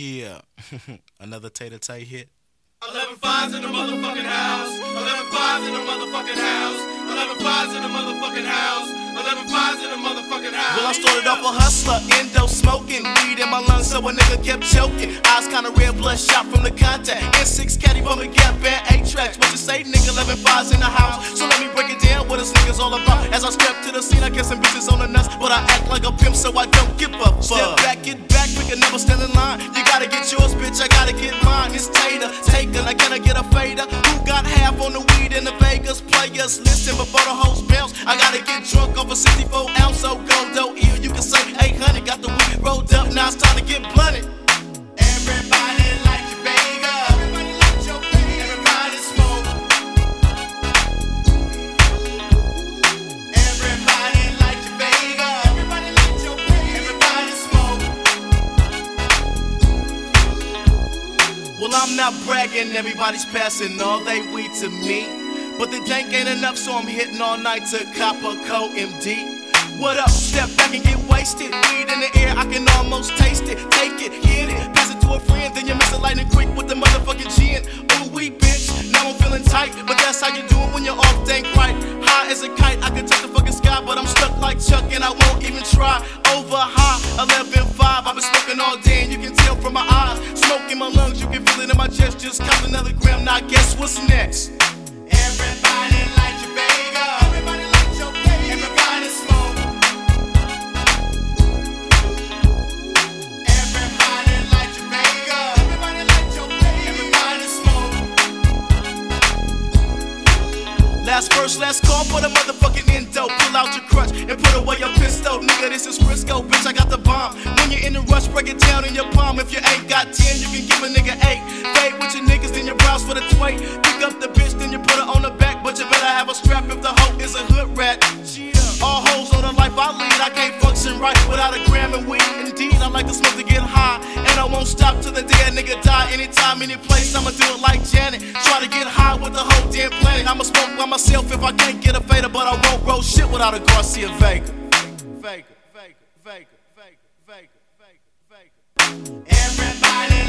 Yeah, another Tater Tay hit. 11 fives in the motherfucking house. 11 fives in the motherfucking house. 11 fives in the motherfucking house. 11 fives in the motherfucking house. Well, I started off a hustler, endo smoking, weed in my lungs, so a nigga kept choking. Eyes kinda red, blood shot from the contact. N6 caddy from the gap, band 8 tracks. What you say, nigga? 11 fives in the house. So let me break it down what this nigga's all about. As I step to the scene, I get some bitches on the nuts, but I act like a pimp, so I don't give a fuck. Step back, get we can never stand in line. You gotta get yours, bitch, I gotta get mine. It's Tater, taken, I gotta get a fader. Who got half on the weed in the Vegas? Players listen before the hoes bounce. I gotta get drunk off a 64 ounce, so go I'm not bragging, everybody's passing all they weed to me. But the dank ain't enough, so I'm hitting all night to Copper Co MD. What up? Step back and get wasted. Weed in the air, I can almost taste it. Take it, hit it, pass it to a friend, then you miss it lightning quick with the motherfucking gin. Ooh, we bitch, now I'm feeling tight, but that's how you do it when you're off dank right. High as a kite, I can touch the fucking sky, but I'm stuck like Chuck and I won't even try. Over high, 11 5, I've been smoking all day and you can tell from my. Smoke in my lungs, you can feel it in my chest. Just count another gram, now guess what's next? Verse, last call for the motherfucking endo. Pull out your crutch and put away your pistol. Nigga, this is Frisco, bitch, I got the bomb. When you're in the rush, break it down in your palm. If you ain't got 10, you can give a nigga 8. Fade with your niggas, then you browse for the tway. Pick up the bitch, then you put her on the back. But you better have a strap if the hoe is a hood rat. All hoes on the life I lead, I can't function right without a gram of weed. Indeed, I like to smoke to get high. And I won't stop till the day a nigga die. Anytime, any place, I'ma do it like Janet. Try to get high with the whole damn planet. I'ma smoke by myself if I can't get a fader, but I won't roll shit without a Garcia Vega. Vega, Vega, Vega, Vega, Vega, Vega, Vega.